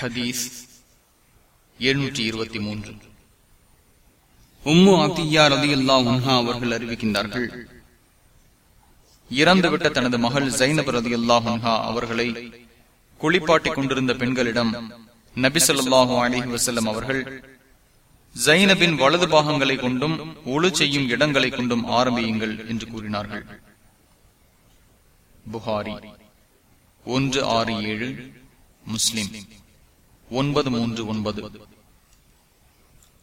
ஹதீஸ் எழுநூற்றி இருபத்தி மூன்று. உம்மு அத்தியா ரதியுல்லா உன்ஹா அவர்கள் அறிவிக்கின்றார்கள். இறந்துவிட்ட தனது மகள் ஜைனப் ரதியுல்லா உன்ஹா அவர்களை குளிப்பாட்டிக் கொண்டிருந்த பெண்களிடம் நபி சொல்லாஹு அலிஹி வசல்லம் அவர்கள் ஜைனபின் வலது பாகங்களை கொண்டும் ஒழு செய்யும் இடங்களை கொண்டும் ஆரம்பியுங்கள் என்று கூறினார்கள். புகாரி ஒன்று ஆறு ஏழு முஸ்லிம். ஒன்பது மூன்று ஒன்பது.